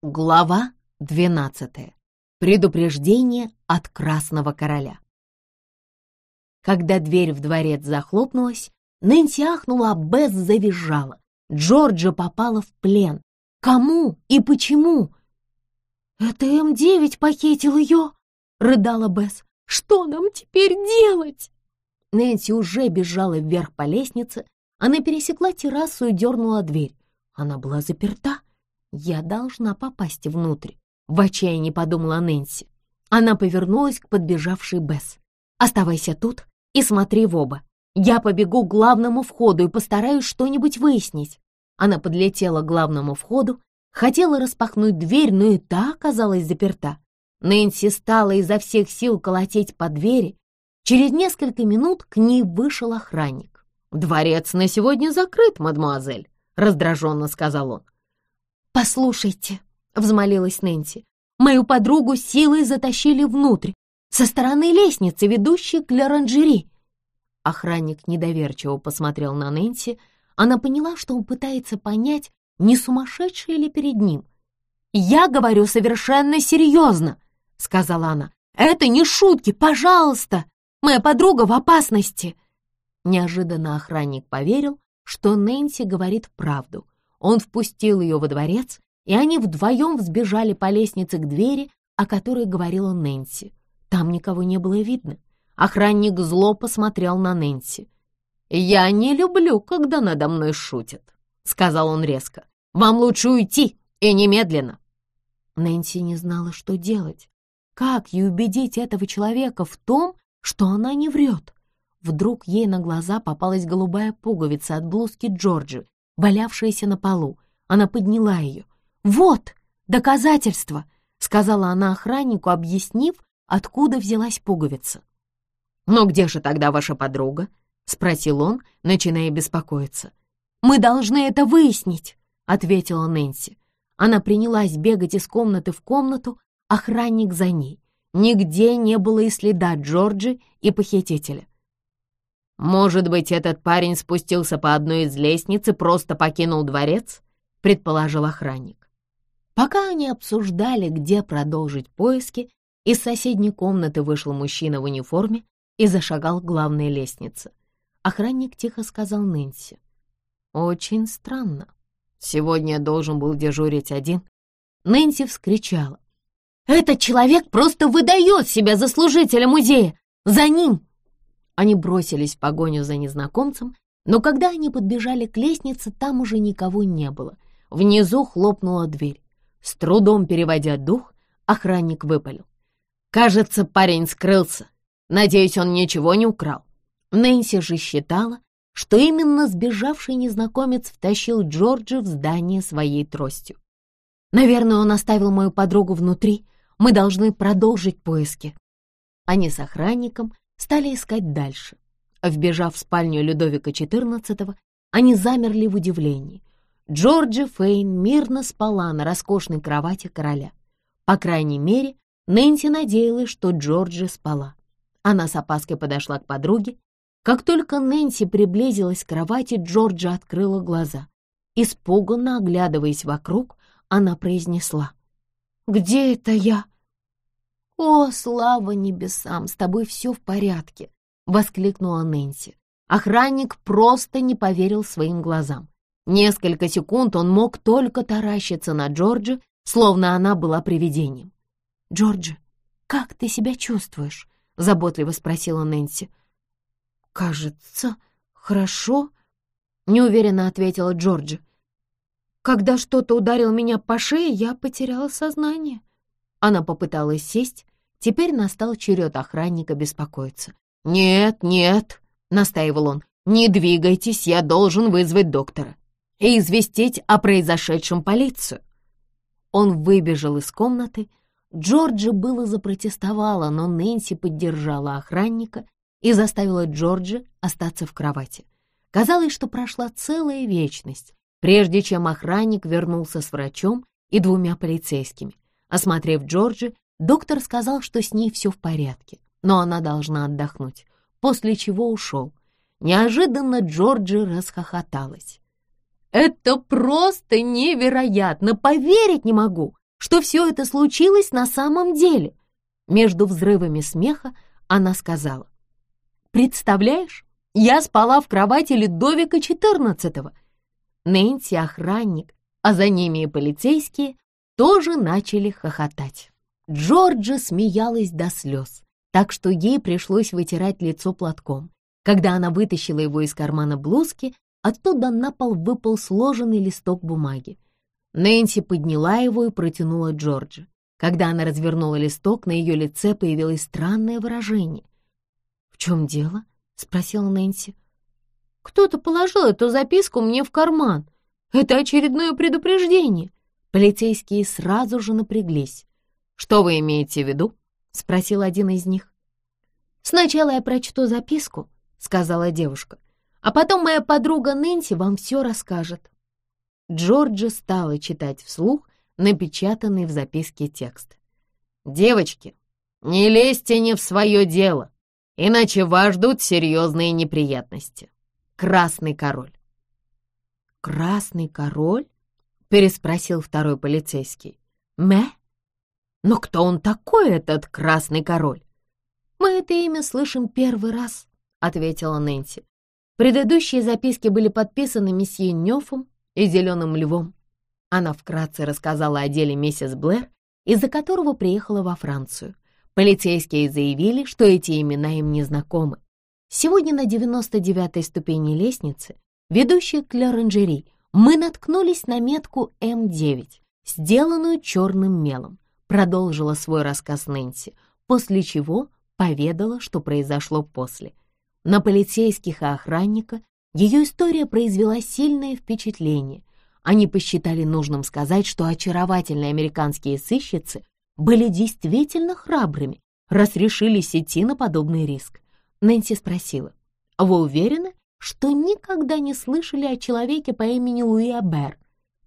Глава 12. Предупреждение от Красного Короля. Когда дверь в дворец захлопнулась, Нэнси ахнула, а Бесс завизжала. Джорджа попала в плен. Кому и почему? «Это М9 похитил ее!» — рыдала Бесс. «Что нам теперь делать?» Нэнси уже бежала вверх по лестнице. Она пересекла террасу и дернула дверь. Она была заперта. «Я должна попасть внутрь», — в отчаянии подумала Нэнси. Она повернулась к подбежавшей Бесс. «Оставайся тут и смотри в оба. Я побегу к главному входу и постараюсь что-нибудь выяснить». Она подлетела к главному входу, хотела распахнуть дверь, но и та оказалась заперта. Нэнси стала изо всех сил колотеть по двери. Через несколько минут к ней вышел охранник. «Дворец на сегодня закрыт, мадемуазель», — раздраженно сказал он. «Послушайте», — взмолилась Нэнси, «мою подругу силой затащили внутрь, со стороны лестницы, ведущей к оранжери». Охранник недоверчиво посмотрел на Нэнси. Она поняла, что он пытается понять, не сумасшедший ли перед ним. «Я говорю совершенно серьезно», — сказала она. «Это не шутки, пожалуйста! Моя подруга в опасности!» Неожиданно охранник поверил, что Нэнси говорит правду — он впустил ее во дворец, и они вдвоем взбежали по лестнице к двери, о которой говорила Нэнси. Там никого не было видно. Охранник зло посмотрел на Нэнси. «Я не люблю, когда надо мной шутят», — сказал он резко. «Вам лучше уйти, и немедленно». Нэнси не знала, что делать. Как ей убедить этого человека в том, что она не врет? Вдруг ей на глаза попалась голубая пуговица от блузки Джорджи, валявшаяся на полу. Она подняла ее. «Вот доказательство!» — сказала она охраннику, объяснив, откуда взялась пуговица. «Но где же тогда ваша подруга?» — спросил он, начиная беспокоиться. «Мы должны это выяснить», — ответила Нэнси. Она принялась бегать из комнаты в комнату, охранник за ней. Нигде не было и следа Джорджи и похитителя. «Может быть, этот парень спустился по одной из лестниц и просто покинул дворец?» — предположил охранник. Пока они обсуждали, где продолжить поиски, из соседней комнаты вышел мужчина в униформе и зашагал к главной лестнице. Охранник тихо сказал Нэнси. «Очень странно. Сегодня я должен был дежурить один». Нэнси вскричала. «Этот человек просто выдает себя за служителя музея! За ним они бросились в погоню за незнакомцем, но когда они подбежали к лестнице, там уже никого не было. Внизу хлопнула дверь. С трудом переводя дух, охранник выпалил. «Кажется, парень скрылся. Надеюсь, он ничего не украл». Нэнси же считала, что именно сбежавший незнакомец втащил Джорджа в здание своей тростью. «Наверное, он оставил мою подругу внутри. Мы должны продолжить поиски». Они с охранником стали искать дальше. Вбежав в спальню Людовика XIV, они замерли в удивлении. Джорджи Фейн мирно спала на роскошной кровати короля. По крайней мере, Нэнси надеялась, что Джорджи спала. Она с опаской подошла к подруге. Как только Нэнси приблизилась к кровати, Джорджи открыла глаза. Испуганно оглядываясь вокруг, она произнесла. «Где это я?» «О, слава небесам, с тобой все в порядке!» — воскликнула Нэнси. Охранник просто не поверил своим глазам. Несколько секунд он мог только таращиться на Джорджи, словно она была привидением. «Джорджи, как ты себя чувствуешь?» — заботливо спросила Нэнси. «Кажется, хорошо», — неуверенно ответила Джорджи. «Когда что-то ударил меня по шее, я потеряла сознание». Она попыталась сесть, Теперь настал черед охранника беспокоиться. «Нет, нет», — настаивал он, — «не двигайтесь, я должен вызвать доктора и известить о произошедшем полицию». Он выбежал из комнаты. Джорджи было запротестовала, но Нэнси поддержала охранника и заставила Джорджи остаться в кровати. Казалось, что прошла целая вечность, прежде чем охранник вернулся с врачом и двумя полицейскими. Осмотрев Джорджи, Доктор сказал, что с ней все в порядке, но она должна отдохнуть, после чего ушел. Неожиданно Джорджи расхохоталась. «Это просто невероятно! Поверить не могу! что все это случилось на самом деле. Между взрывами смеха она сказала. «Представляешь, я спала в кровати Людовика XIV». Нэнси, охранник, а за ними и полицейские, тоже начали хохотать. Джорджа смеялась до слез, так что ей пришлось вытирать лицо платком. Когда она вытащила его из кармана блузки, оттуда на пол выпал сложенный листок бумаги. Нэнси подняла его и протянула Джорджи. Когда она развернула листок, на ее лице появилось странное выражение. «В чем дело?» — спросила Нэнси. «Кто-то положил эту записку мне в карман. Это очередное предупреждение». Полицейские сразу же напряглись. «Что вы имеете в виду?» — спросил один из них. «Сначала я прочту записку», — сказала девушка, «а потом моя подруга Нэнси вам все расскажет». Джорджи стала читать вслух напечатанный в записке текст. «Девочки, не лезьте не в свое дело, иначе вас ждут серьезные неприятности. Красный король». «Красный король?» — переспросил второй полицейский. «Мэ? Но кто он такой, этот красный король?» «Мы это имя слышим первый раз», — ответила Нэнси. Предыдущие записки были подписаны месье Нёфом и зеленым львом. Она вкратце рассказала о деле миссис Блэр, из-за которого приехала во Францию. Полицейские заявили, что эти имена им не знакомы. Сегодня на 99-й ступени лестницы, ведущей к Лоранжери, мы наткнулись на метку М9, сделанную черным мелом, продолжила свой рассказ Нэнси, после чего поведала, что произошло после. На полицейских и охранника ее история произвела сильное впечатление. Они посчитали нужным сказать, что очаровательные американские сыщицы были действительно храбрыми, раз решились идти на подобный риск. Нэнси спросила, «Вы уверены, что никогда не слышали о человеке по имени Луи Абер?»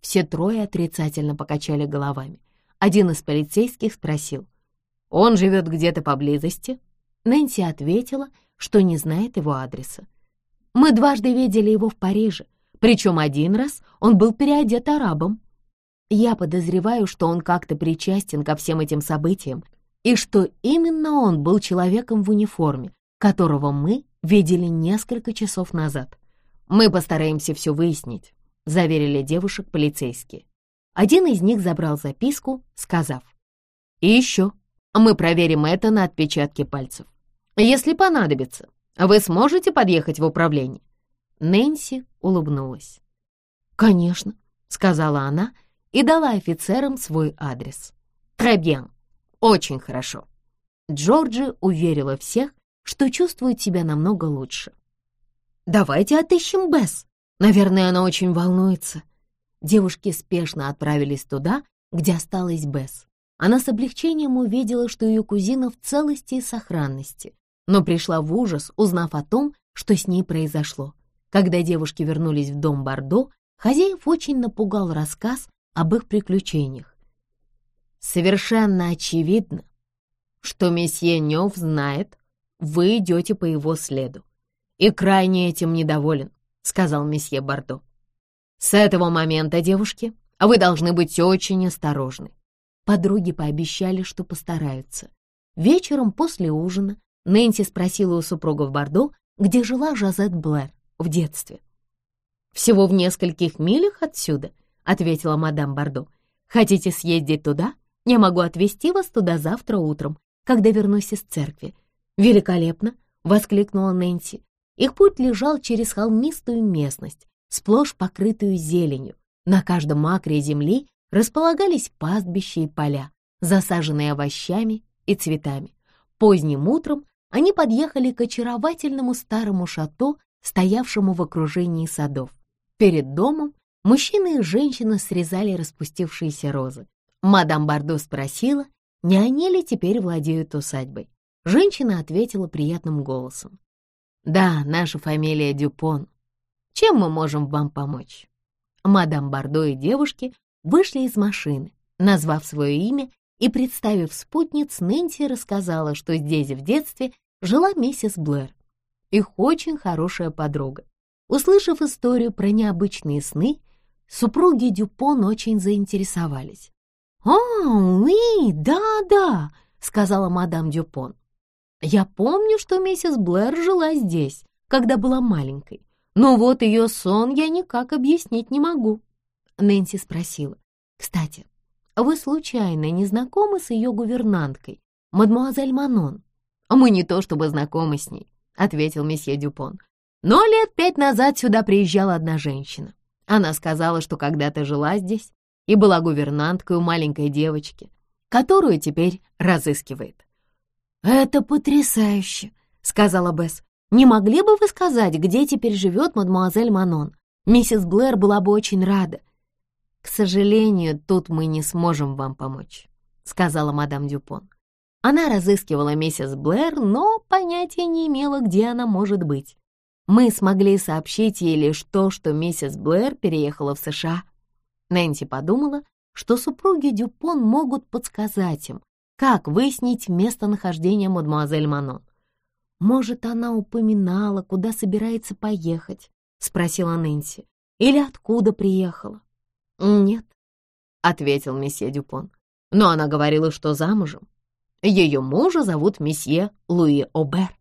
Все трое отрицательно покачали головами. Один из полицейских спросил, «Он живет где-то поблизости?» Нэнси ответила, что не знает его адреса. Мы дважды видели его в Париже, причем один раз он был переодет арабом. Я подозреваю, что он как-то причастен ко всем этим событиям, и что именно он был человеком в униформе, которого мы видели несколько часов назад. Мы постараемся все выяснить, заверили девушек полицейские. Один из них забрал записку, сказав, «И еще, мы проверим это на отпечатки пальцев. Если понадобится, вы сможете подъехать в управление?» Нэнси улыбнулась. «Конечно», — сказала она и дала офицерам свой адрес. «Très Очень хорошо». Джорджи уверила всех, что чувствует себя намного лучше. «Давайте отыщем Бесс. Наверное, она очень волнуется». Девушки спешно отправились туда, где осталась Бесс. Она с облегчением увидела, что ее кузина в целости и сохранности, но пришла в ужас, узнав о том, что с ней произошло. Когда девушки вернулись в дом Бордо, хозяев очень напугал рассказ об их приключениях. Совершенно очевидно, что месье Нев знает, вы идете по его следу, и крайне этим недоволен, сказал месье Бордо. С этого момента, девушки, вы должны быть очень осторожны. Подруги пообещали, что постараются. Вечером после ужина Нэнси спросила у супругов Бордо, где жила Жазет Блэр в детстве. «Всего в нескольких милях отсюда», — ответила мадам Бордо. «Хотите съездить туда? Я могу отвезти вас туда завтра утром, когда вернусь из церкви». «Великолепно!» — воскликнула Нэнси. Их путь лежал через холмистую местность, сплошь покрытую зеленью. На каждом акре земли располагались пастбища и поля, засаженные овощами и цветами. Поздним утром они подъехали к очаровательному старому шато, стоявшему в окружении садов. Перед домом мужчина и женщина срезали распустившиеся розы. Мадам Бардо спросила, не они ли теперь владеют усадьбой. Женщина ответила приятным голосом. «Да, наша фамилия Дюпон. Чем мы можем вам помочь?» Мадам Бардо и девушки вышли из машины, назвав свое имя и, представив спутниц, Нэнси рассказала, что здесь в детстве жила миссис Блэр, их очень хорошая подруга. Услышав историю про необычные сны, супруги Дюпон очень заинтересовались. «О, oui, да-да», — сказала мадам Дюпон. «Я помню, что миссис Блэр жила здесь, когда была маленькой, но вот ее сон я никак объяснить не могу». Нэнси спросила. «Кстати, вы случайно не знакомы с ее гувернанткой, мадмуазель Манон?» «Мы не то чтобы знакомы с ней», — ответил месье Дюпон. «Но лет пять назад сюда приезжала одна женщина. Она сказала, что когда-то жила здесь и была гувернанткой у маленькой девочки, которую теперь разыскивает. «Это потрясающе!» — сказала Бесс. «Не могли бы вы сказать, где теперь живет мадемуазель Манон? Миссис Блэр была бы очень рада». «К сожалению, тут мы не сможем вам помочь», — сказала мадам Дюпон. Она разыскивала миссис Блэр, но понятия не имела, где она может быть. Мы смогли сообщить ей лишь то, что миссис Блэр переехала в США. Нэнси подумала, что супруги Дюпон могут подсказать им, как выяснить местонахождение мадемуазель Манон. «Может, она упоминала, куда собирается поехать?» — спросила Нэнси. «Или откуда приехала?» «Нет», — ответил месье Дюпон. «Но она говорила, что замужем. Ее мужа зовут месье Луи Обер».